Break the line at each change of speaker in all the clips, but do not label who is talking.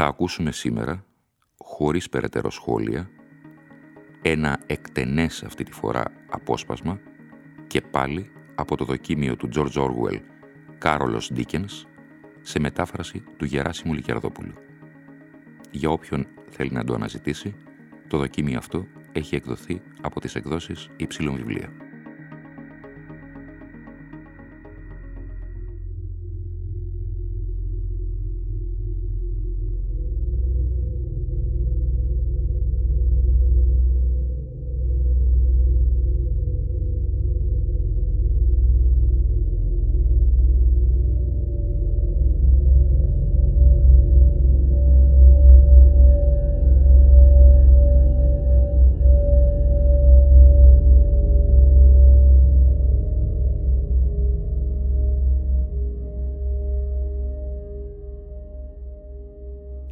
Θα ακούσουμε σήμερα, χωρίς περαιτέρω σχόλια, ένα εκτενές αυτή τη φορά απόσπασμα και πάλι από το δοκίμιο του George Orwell «Κάρολος Dickens» σε μετάφραση του Γεράσιμου Λικερδόπουλου. Για όποιον θέλει να το αναζητήσει, το δοκίμιο αυτό έχει εκδοθεί από τις εκδόσεις Υψηλών Βιβλία.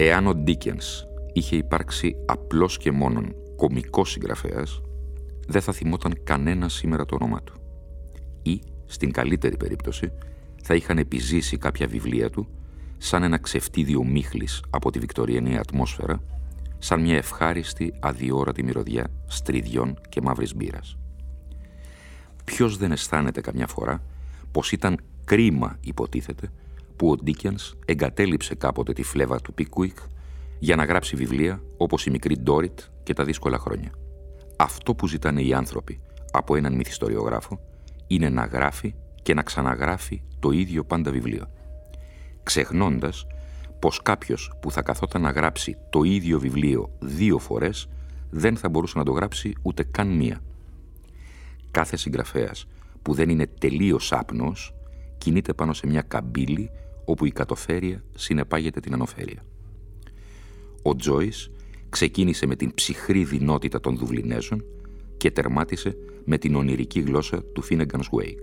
Εάν ο Ντίκενς είχε υπάρξει απλός και μόνον κομικός συγγραφέας, δεν θα θυμόταν κανένα σήμερα το όνομά του. Ή, στην καλύτερη περίπτωση, θα είχαν επιζήσει κάποια βιβλία του σαν ένα ξεφτίδιο μίχλης από τη βικτοριανή ατμόσφαιρα, σαν μια ευχάριστη αδιόρατη μυρωδιά στριδιών και μαύρης μπύρας. Ποιος δεν αισθάνεται καμιά φορά πως ήταν κρίμα, υποτίθεται, που ο Ντίκενς εγκατέλειψε κάποτε τη φλέβα του Πίκουικ για να γράψει βιβλία όπως η μικρή Ντόριτ και τα δύσκολα χρόνια. Αυτό που ζητάνε οι άνθρωποι από έναν μυθιστοριογράφο είναι να γράφει και να ξαναγράφει το ίδιο πάντα βιβλίο. Ξεχνώντας πως κάποιος που θα καθόταν να γράψει το ίδιο βιβλίο δύο φορές δεν θα μπορούσε να το γράψει ούτε καν μία. Κάθε συγγραφέας που δεν είναι τελείως άπνος κινείται πάνω σε μια καμπύλη όπου η κατοφέρεια συνεπάγεται την ανοφέρεια. Ο Τζόις ξεκίνησε με την ψυχρή δυνότητα των Δουβλινέζων και τερμάτισε με την ονειρική γλώσσα του Φίνεγκανς Βέικ.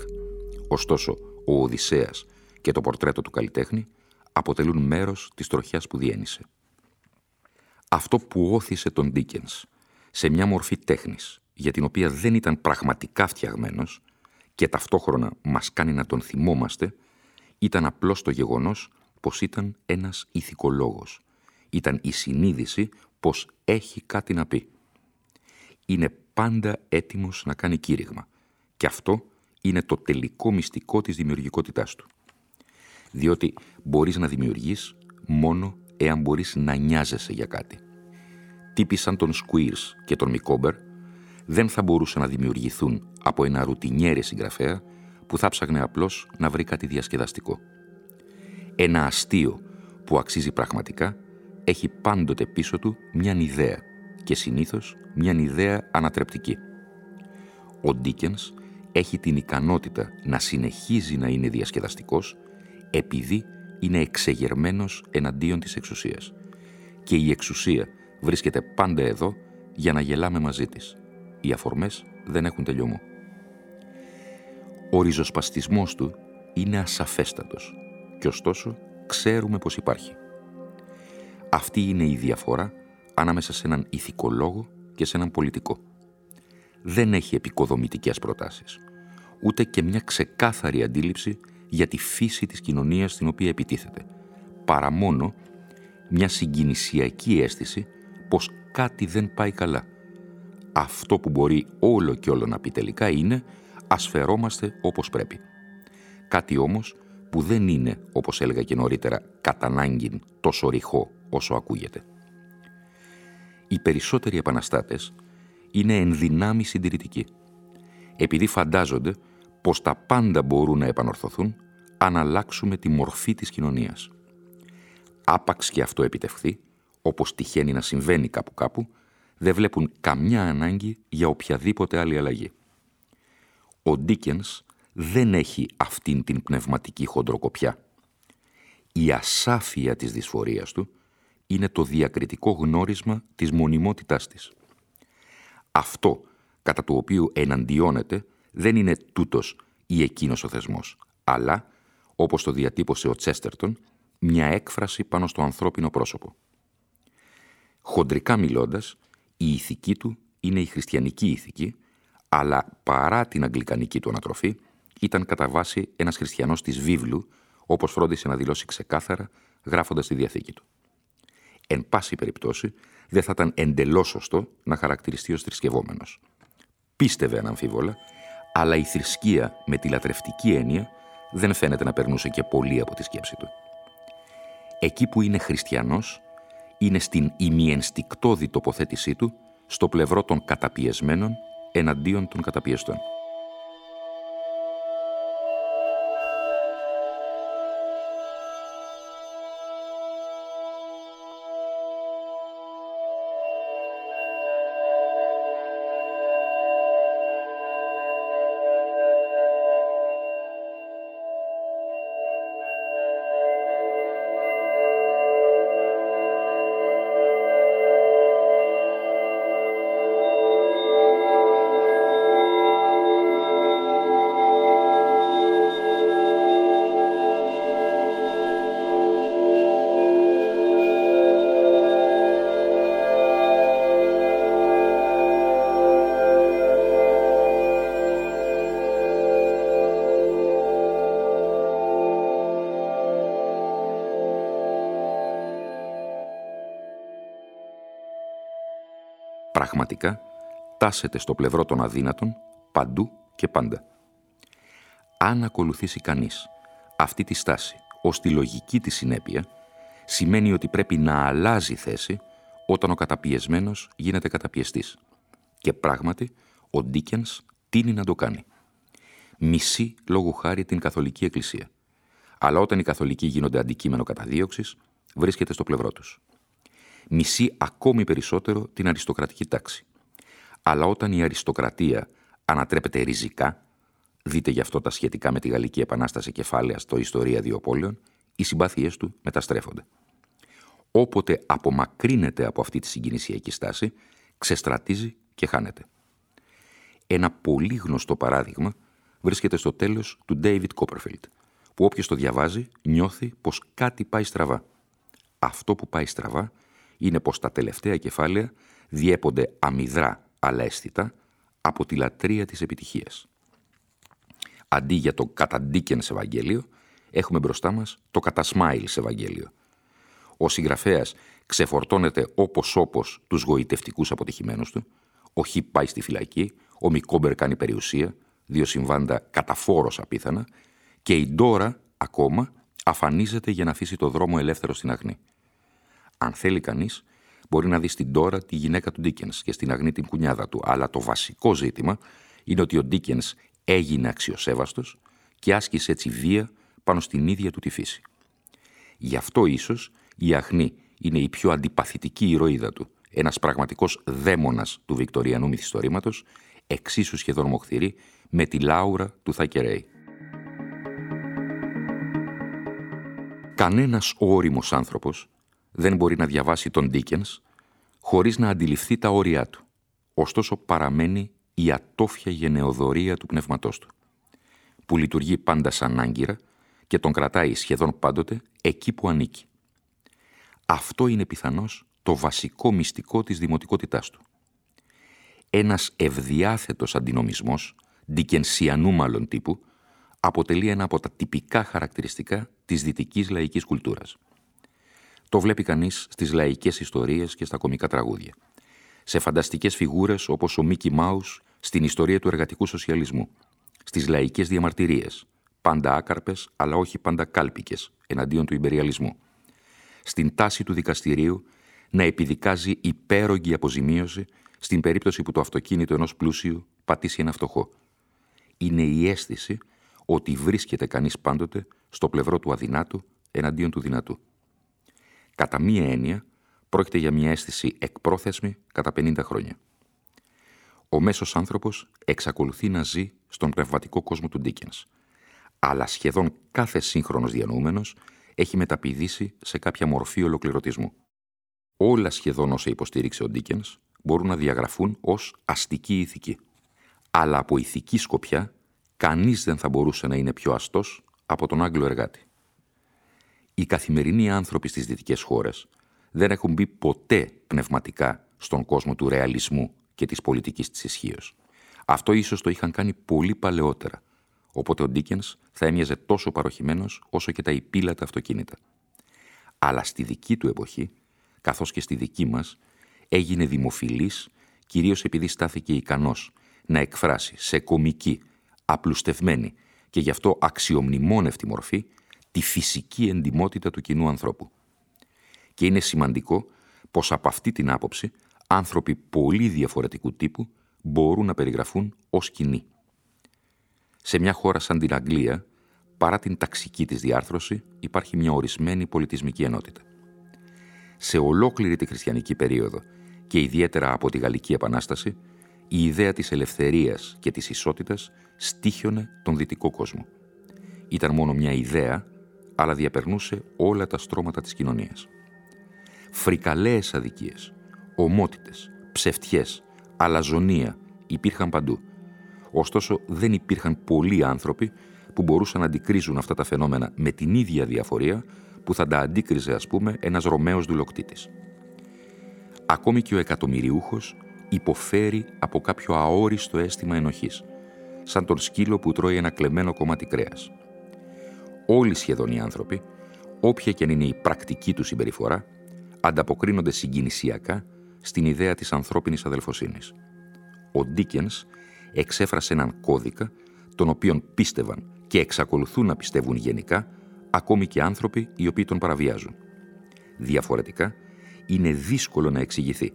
Ωστόσο, ο Οδυσσέας και το πορτρέτο του καλλιτέχνη αποτελούν μέρος της τροχιάς που διένυσε. Αυτό που όθησε τον Ντίκενς σε μια μορφή τέχνης για την οποία δεν ήταν πραγματικά φτιαγμένος και ταυτόχρονα μας κάνει να τον θυμόμαστε ήταν απλώς το γεγονός πως ήταν ένας ηθικολόγος. Ήταν η συνείδηση πως έχει κάτι να πει. Είναι πάντα έτοιμος να κάνει κήρυγμα. Και αυτό είναι το τελικό μυστικό της δημιουργικότητάς του. Διότι μπορείς να δημιουργείς μόνο εάν μπορείς να νοιάζεσαι για κάτι. Τύποι σαν τον Σκουίρς και τον Μικόμπερ δεν θα μπορούσαν να δημιουργηθούν από ένα ρουτινιέρη συγγραφέα που θα ψάχνε απλώς να βρει κάτι διασκεδαστικό. Ένα αστείο που αξίζει πραγματικά έχει πάντοτε πίσω του μια ιδέα και συνήθως μια ιδέα ανατρεπτική. Ο Ντίκενς έχει την ικανότητα να συνεχίζει να είναι διασκεδαστικός επειδή είναι εξεγερμένος εναντίον της εξουσίας. Και η εξουσία βρίσκεται πάντα εδώ για να γελάμε μαζί της. Οι αφορμές δεν έχουν τελειωμό ο ριζοσπαστισμός του είναι ασαφέστατος και ωστόσο ξέρουμε πως υπάρχει. Αυτή είναι η διαφορά ανάμεσα σε έναν ηθικολόγο και σε έναν πολιτικό. Δεν έχει επικοδομητικές προτάσεις, ούτε και μια ξεκάθαρη αντίληψη για τη φύση της κοινωνίας στην οποία επιτίθεται, παρά μόνο μια συγκινησιακή αίσθηση πως κάτι δεν πάει καλά. Αυτό που μπορεί όλο και όλο να πει τελικά είναι ας φερόμαστε όπως πρέπει. Κάτι όμως που δεν είναι, όπως έλεγα και νωρίτερα, κατά ανάγκη τόσο ρηχό όσο ακούγεται. οι περισσότεροι επαναστάτες είναι ενδυνάμει συντηρητικοί, επειδή φαντάζονται πως τα πάντα μπορούν να επανορθωθούν αν αλλάξουμε τη μορφή της κοινωνίας. Άπαξ και αυτό επιτευχθεί, όπως τυχαίνει να συμβαίνει κάπου κάπου, δεν βλέπουν καμιά ανάγκη για οποιαδήποτε άλλη αλλαγή. Ο Ντίκενς δεν έχει αυτήν την πνευματική χοντροκοπιά. Η ασάφεια της δυσφορίας του είναι το διακριτικό γνώρισμα της μονιμότητάς της. Αυτό κατά το οποίο εναντιώνεται δεν είναι τούτος ή εκείνος ο θεσμός, αλλά, όπως το διατύπωσε ο Τσέστερτον, μια έκφραση πάνω στο ανθρώπινο πρόσωπο. Χοντρικά μιλώντας, η ηθική του είναι η χριστιανική ηθική, αλλά παρά την αγγλικανική του ανατροφή, ήταν κατά βάση ένας χριστιανός της βίβλου, όπως φρόντισε να δηλώσει ξεκάθαρα, γράφοντας τη Διαθήκη του. Εν πάση περιπτώσει, δεν θα ήταν εντελώς σωστό να χαρακτηριστεί ως θρησκευόμενος. Πίστευε αναμφίβολα, αλλά η θρησκεία με τη λατρευτική έννοια δεν φαίνεται να περνούσε και πολύ από τη σκέψη του. Εκεί που είναι χριστιανός, είναι στην ημιενστικτόδη τοποθέτησή του στο πλευρό των καταπιεσμένων εναντίον των καταπιεστών. Πραγματικά τάσεται στο πλευρό των αδύνατων παντού και πάντα. Αν ακολουθήσει κανείς αυτή τη στάση ως τη λογική της συνέπεια, σημαίνει ότι πρέπει να αλλάζει θέση όταν ο καταπιεσμένος γίνεται καταπιεστής. Και πράγματι, ο Ντίκενς τίνει να το κάνει. Μισεί λόγου χάρη την Καθολική Εκκλησία. Αλλά όταν οι Καθολικοί γίνονται αντικείμενο καταδίωξης, βρίσκεται στο πλευρό τους μισεί ακόμη περισσότερο την αριστοκρατική τάξη. Αλλά όταν η αριστοκρατία ανατρέπεται ριζικά, δείτε γι' αυτό τα σχετικά με τη Γαλλική Επανάσταση κεφάλαια στο Ιστορία Δύο Πόλεων, οι συμπάθειές του μεταστρέφονται. Όποτε απομακρύνεται από αυτή τη συγκινησιακή στάση, ξεστρατίζει και χάνεται. Ένα πολύ γνωστό παράδειγμα βρίσκεται στο τέλος του David Copperfield, που όποιος το διαβάζει νιώθει πως κάτι πάει στραβά. Αυτό που πάει στραβά είναι πως τα τελευταία κεφάλαια διέπονται αμυδρά αλλά αίσθητα από τη λατρεία της επιτυχίας. Αντί για το σε Ευαγγέλιο, έχουμε μπροστά μας το σε Ευαγγέλιο. Ο συγγραφέας ξεφορτώνεται όπως όπως τους γοητευτικούς αποτυχημένους του, ο Χι πάει στη φυλακή, ο Μικόμπερ κάνει περιουσία, δύο συμβάντα καταφόρος απίθανα και η Ντόρα ακόμα αφανίζεται για να αφήσει το δρόμο ελεύθερο στην αγνή. Αν θέλει κανείς, μπορεί να δει στην τώρα τη γυναίκα του Ντίκεν και στην αγνή την κουνιάδα του. Αλλά το βασικό ζήτημα είναι ότι ο Ντίκεν έγινε αξιοσέβαστος και άσκησε έτσι βία πάνω στην ίδια του τη φύση. Γι' αυτό ίσως η αγνή είναι η πιο αντιπαθητική ηρωίδα του, ένας πραγματικός δαίμονας του Βικτοριανού μυθιστορήματος, εξίσου σχεδόν μοχθηρή με τη Λάουρα του Θακερέη. Κανένας όριμος άνθρωπος δεν μπορεί να διαβάσει τον Ντίκενς χωρίς να αντιληφθεί τα όρια του. Ωστόσο παραμένει η ατόφια γενεοδορία του πνεύματός του, που λειτουργεί πάντα σαν άγκυρα και τον κρατάει σχεδόν πάντοτε εκεί που ανήκει. Αυτό είναι πιθανώς το βασικό μυστικό της δημοτικότητάς του. Ένας ευδιάθετος αντινομισμός, ντικενσιανού μάλλον τύπου, αποτελεί ένα από τα τυπικά χαρακτηριστικά της δυτικής λαϊκής κουλτούρας. Το βλέπει κανείς στις λαϊκές ιστορίες και στα κομικά τραγούδια. Σε φανταστικές φιγούρες όπως ο Μίκη Μάου στην ιστορία του εργατικού σοσιαλισμού. Στις λαϊκές διαμαρτυρίες, πάντα άκαρπες αλλά όχι πάντα κάλπικες εναντίον του υπεριαλισμού. Στην τάση του δικαστηρίου να επιδικάζει υπέρογγη αποζημίωση στην περίπτωση που το αυτοκίνητο ενός πλούσιου πατήσει ένα φτωχό. Είναι η αίσθηση ότι βρίσκεται κανείς πάντοτε στο πλευρό του αδυνάτου εναντίον του δυνατού. Κατά μία έννοια, πρόκειται για μια αίσθηση εκπρόθεσμη κατά 50 χρόνια. Ο μέσος άνθρωπος εξακολουθεί να ζει στον πνευματικό κόσμο του Ντίκενς, αλλά σχεδόν κάθε σύγχρονος διανοούμενος έχει μεταπηδήσει σε κάποια μορφή ολοκληρωτισμού. Όλα σχεδόν όσα υποστήριξε ο Ντίκενς μπορούν να διαγραφούν ως αστική ηθική. Αλλά από ηθική σκοπιά, κανείς δεν θα μπορούσε να είναι πιο αστός από τον Άγγλο εργάτη. Οι καθημερινοί άνθρωποι στις δυτικές χώρες δεν έχουν μπει ποτέ πνευματικά στον κόσμο του ρεαλισμού και της πολιτικής της ισχύως. Αυτό ίσως το είχαν κάνει πολύ παλαιότερα, οπότε ο Ντίκενς θα έμοιαζε τόσο παροχημένος όσο και τα υπήλατα αυτοκίνητα. Αλλά στη δική του εποχή, καθώς και στη δική μας, έγινε δημοφιλής κυρίως επειδή στάθηκε ικανός να εκφράσει σε κομική, απλουστευμένη και γι' αυτό αξιομνημόνευτη μορφή τη φυσική εντιμότητα του κοινού ανθρώπου. Και είναι σημαντικό πως από αυτή την άποψη άνθρωποι πολύ διαφορετικού τύπου μπορούν να περιγραφούν ως κοινοί. Σε μια χώρα σαν την Αγγλία, παρά την ταξική της διάρθρωση, υπάρχει μια ορισμένη πολιτισμική ενότητα. Σε ολόκληρη τη χριστιανική περίοδο και ιδιαίτερα από τη Γαλλική Επανάσταση, η ιδέα της ελευθερίας και της ισότητας στήχιωνε τον δυτικό κόσμο. Ήταν μόνο μια ιδέα, αλλά διαπερνούσε όλα τα στρώματα της κοινωνίας. Φρικαλαίες αδικίες, ομότητες, ψευτιές, αλαζονία υπήρχαν παντού. Ωστόσο δεν υπήρχαν πολλοί άνθρωποι που μπορούσαν να αντικρίζουν αυτά τα φαινόμενα με την ίδια διαφορία που θα τα αντίκριζε ας πούμε ένας Ρωμαίος δουλοκτήτης. Ακόμη και ο εκατομμυριούχος υποφέρει από κάποιο αόριστο αίσθημα ενοχής, σαν τον σκύλο που τρώει ένα κλεμμένο κομμάτι κρέας. Όλοι σχεδόν οι άνθρωποι, όποια και αν είναι η πρακτική του συμπεριφορά, ανταποκρίνονται συγκινησιακά στην ιδέα της ανθρώπινης αδελφοσύνης. Ο Ντίκενς εξέφρασε έναν κώδικα τον οποίον πίστευαν και εξακολουθούν να πιστεύουν γενικά ακόμη και άνθρωποι οι οποίοι τον παραβιάζουν. Διαφορετικά, είναι δύσκολο να εξηγηθεί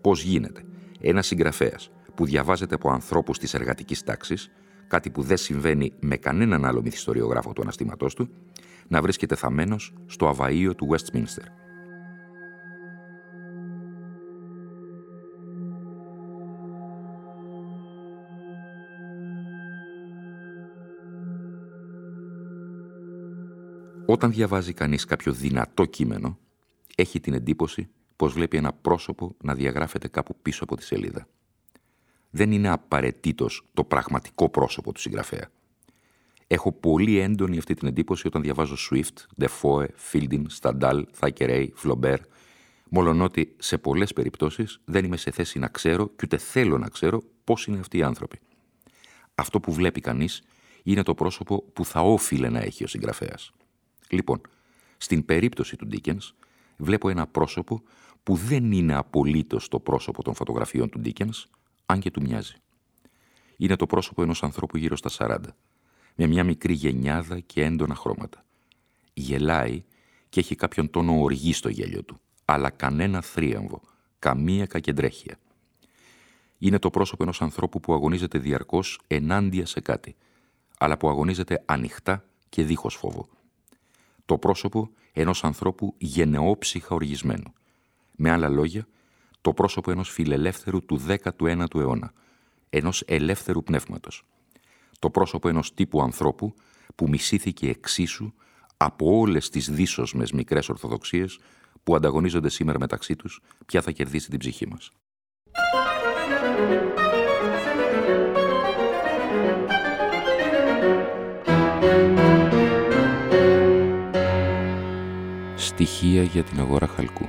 πώς γίνεται ένας συγγραφέας που διαβάζεται από ανθρώπους της εργατικής τάξης, κάτι που δεν συμβαίνει με κανέναν άλλο μυθιστοριογράφο του αναστήματός του, να βρίσκεται θαμένος στο αβαΐο του Westminster. Όταν διαβάζει κανείς κάποιο δυνατό κείμενο, έχει την εντύπωση πως βλέπει ένα πρόσωπο να διαγράφεται κάπου πίσω από τη σελίδα. Δεν είναι απαραίτητος το πραγματικό πρόσωπο του συγγραφέα. Έχω πολύ έντονη αυτή την εντύπωση όταν διαβάζω Swift, Defoe, Fielding, Stendhal, Thackeray, Flaubert, μολονότι σε πολλές περιπτώσεις δεν είμαι σε θέση να ξέρω και ούτε θέλω να ξέρω πώς είναι αυτοί οι άνθρωποι. Αυτό που βλέπει κανείς είναι το πρόσωπο που θα όφιλε να έχει ο συγγραφέας. Λοιπόν, στην περίπτωση του Ντίκενς, βλέπω ένα πρόσωπο που δεν είναι απολύτως το πρόσωπο των φωτογραφιών του Ντίκενς, αν και του μοιάζει. Είναι το πρόσωπο ενός ανθρώπου γύρω στα 40, με μια μικρή γενιάδα και έντονα χρώματα. Γελάει και έχει κάποιον τόνο οργή στο γέλιο του, αλλά κανένα θρίαμβο, καμία κακεντρέχεια. Είναι το πρόσωπο ενός ανθρώπου που αγωνίζεται διαρκώς ενάντια σε κάτι, αλλά που αγωνίζεται ανοιχτά και δίχως φόβο το πρόσωπο ενός ανθρώπου γενναιόψυχα οργισμένου. Με άλλα λόγια, το πρόσωπο ενός φιλελεύθερου του 19ου αιώνα, ενός ελεύθερου πνεύματος. Το πρόσωπο ενός τύπου ανθρώπου που μισήθηκε εξίσου από όλες τις δίσοσμες μικρές ορθοδοξίες που ανταγωνίζονται σήμερα μεταξύ τους, ποια θα κερδίσει την ψυχή μας. Στοιχεία για την αγορά χαλκού.